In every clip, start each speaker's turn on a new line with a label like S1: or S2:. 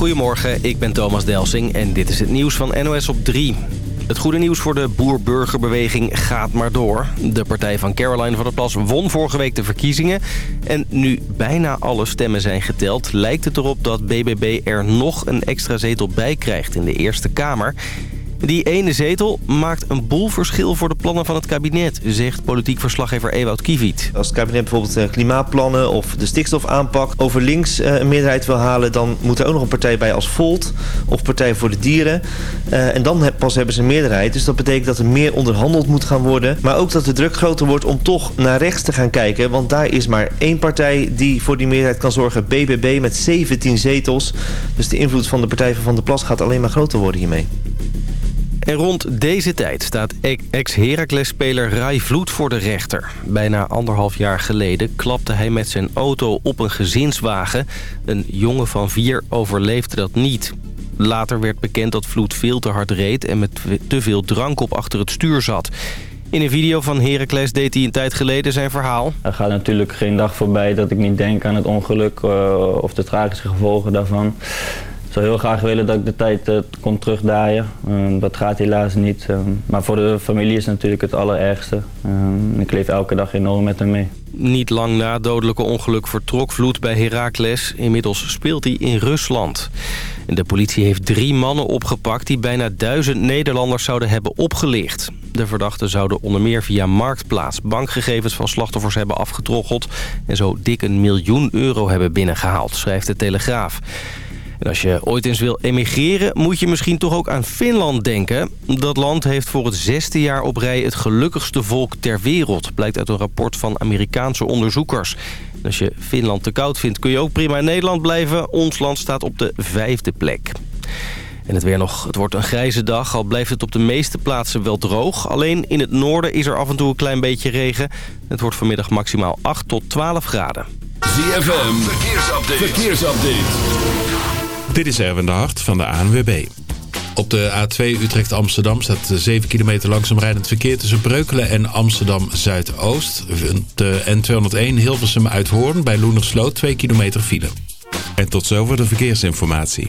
S1: Goedemorgen, ik ben Thomas Delsing en dit is het nieuws van NOS op 3. Het goede nieuws voor de boer-burgerbeweging gaat maar door. De partij van Caroline van der Plas won vorige week de verkiezingen. En nu bijna alle stemmen zijn geteld... lijkt het erop dat BBB er nog een extra zetel bij krijgt in de Eerste Kamer... Die ene zetel maakt een boel verschil voor de plannen van het kabinet, zegt politiek verslaggever Ewout Kiviet.
S2: Als het kabinet bijvoorbeeld eh, klimaatplannen of de stikstofaanpak over links eh, een meerderheid wil halen, dan moet er ook nog een partij bij als Volt of Partij voor de Dieren. Uh, en dan pas hebben ze een meerderheid. Dus dat betekent dat er meer onderhandeld moet gaan worden. Maar ook dat de druk groter wordt om toch naar rechts te gaan kijken. Want daar is maar één partij die voor die meerderheid kan zorgen. BBB met 17 zetels. Dus de invloed van de Partij van Van der Plas gaat alleen maar groter worden hiermee.
S1: En rond deze tijd staat ex-Heracles-speler Rai Vloed voor de rechter. Bijna anderhalf jaar geleden klapte hij met zijn auto op een gezinswagen. Een jongen van vier overleefde dat niet. Later werd bekend dat Vloed veel te hard reed en met te veel drank op achter het stuur zat. In een video van Heracles deed hij een tijd geleden zijn verhaal.
S3: Er gaat natuurlijk geen dag voorbij dat ik niet denk aan het ongeluk uh, of de tragische gevolgen daarvan. Zou heel graag willen dat ik de tijd uh, kon terugdraaien. Uh, dat gaat helaas niet. Uh, maar voor de familie is het natuurlijk het allerergste. ik leef elke dag enorm met hem mee.
S1: Niet lang na het dodelijke ongeluk vertrok Vloed bij Heracles. Inmiddels speelt hij in Rusland. De politie heeft drie mannen opgepakt die bijna duizend Nederlanders zouden hebben opgelicht. De verdachten zouden onder meer via Marktplaats bankgegevens van slachtoffers hebben afgetroggeld... en zo dik een miljoen euro hebben binnengehaald, schrijft de Telegraaf. En als je ooit eens wil emigreren, moet je misschien toch ook aan Finland denken. Dat land heeft voor het zesde jaar op rij het gelukkigste volk ter wereld... blijkt uit een rapport van Amerikaanse onderzoekers. Als je Finland te koud vindt, kun je ook prima in Nederland blijven. Ons land staat op de vijfde plek. En het weer nog. Het wordt een grijze dag, al blijft het op de meeste plaatsen wel droog. Alleen in het noorden is er af en toe een klein beetje regen. Het wordt vanmiddag maximaal 8 tot 12 graden.
S4: ZFM, verkeersupdate. verkeersupdate.
S5: Dit is Erwin de Hart van de ANWB. Op de A2 Utrecht-Amsterdam staat 7 kilometer langzaam rijdend verkeer tussen Breukelen en Amsterdam-Zuidoost. De N201 Hilversum uit Hoorn bij Loenersloot 2 kilometer file. En tot zover de verkeersinformatie.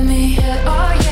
S6: me
S7: Yeah,
S8: all.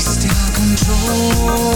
S9: still control.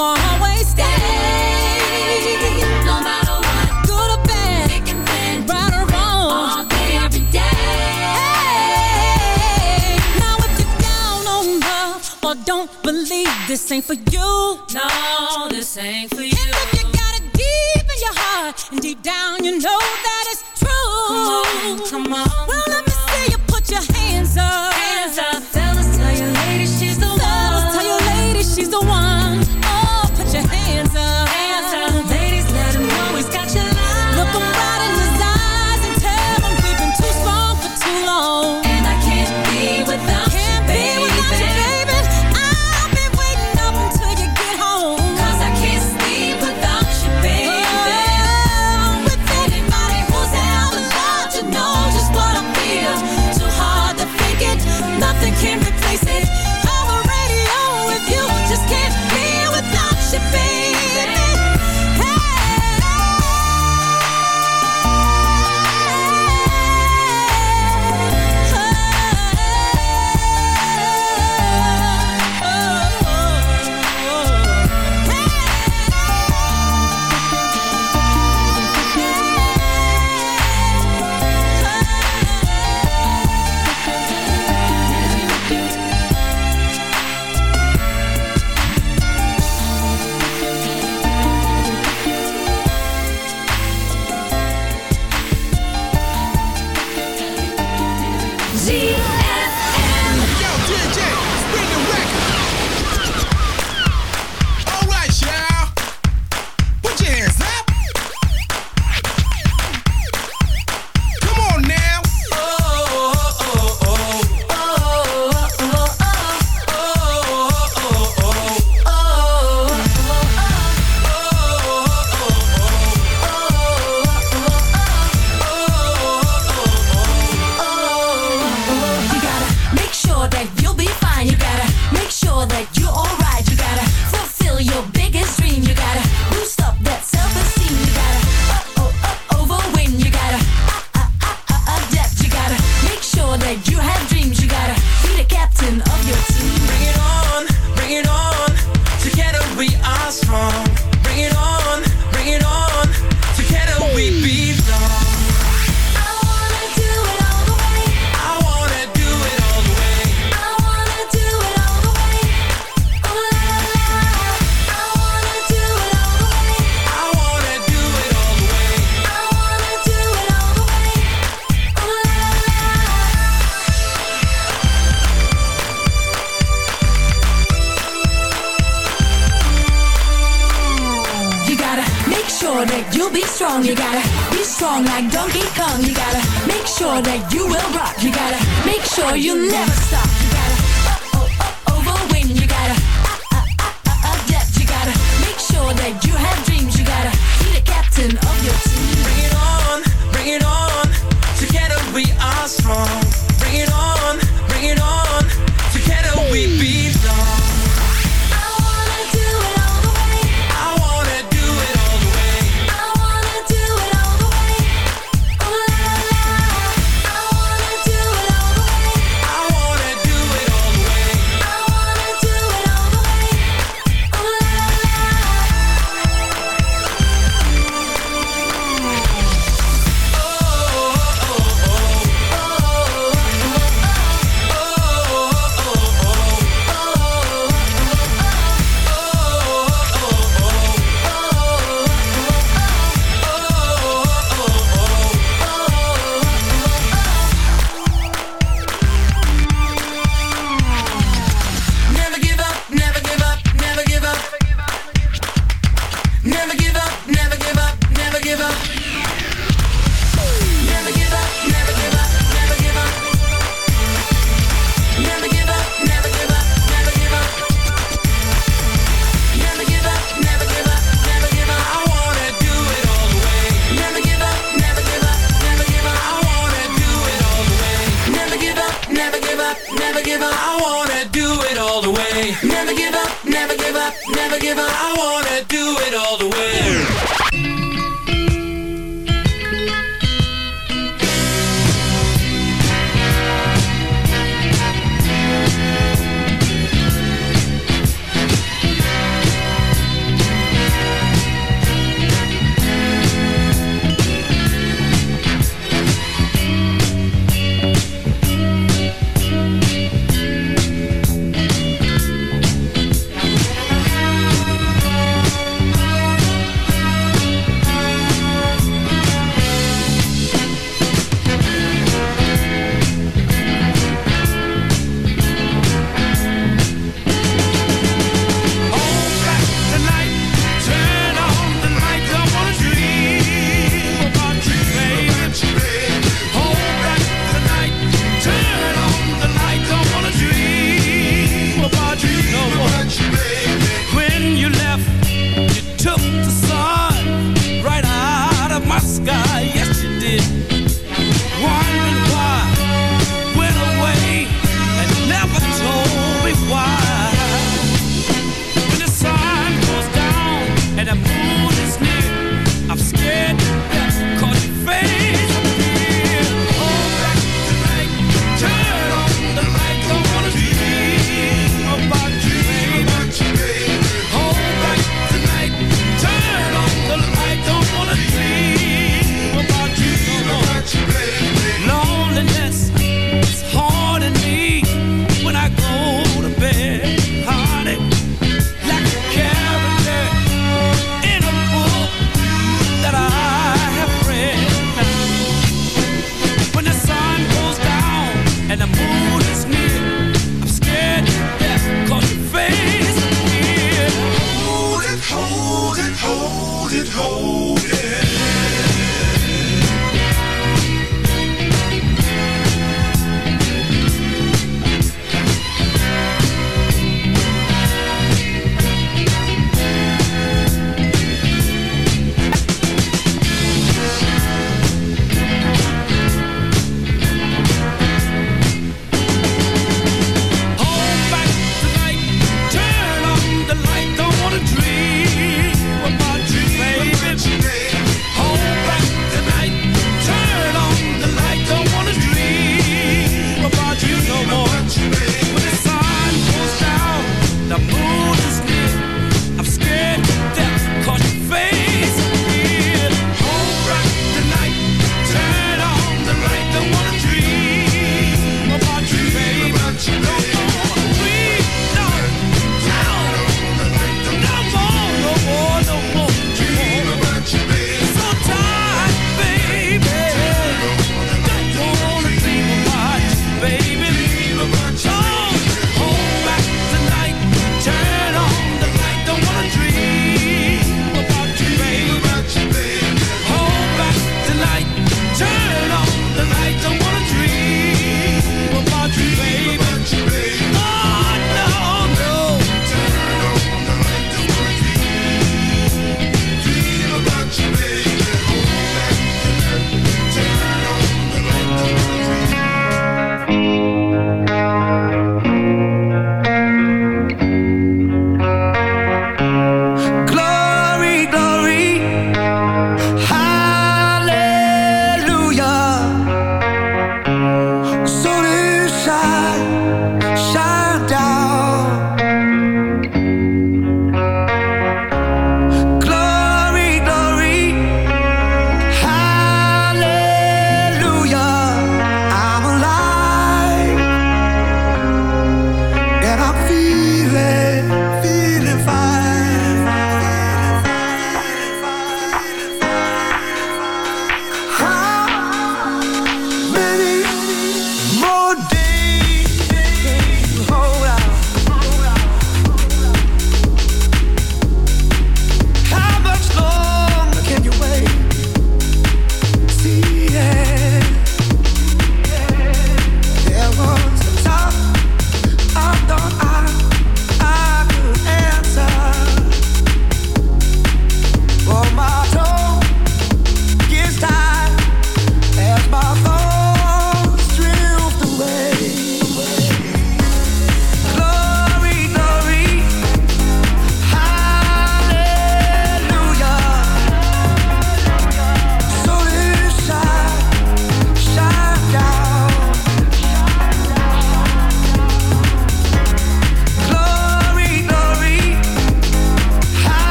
S9: I'ma always stay. No matter what, good or bad, thick and thin, right or wrong, all day every day. Hey, now if you're down on love or don't believe, this ain't for you. No, this ain't for you. And if you got it deep in your heart and deep down you know that.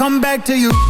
S7: come back to you.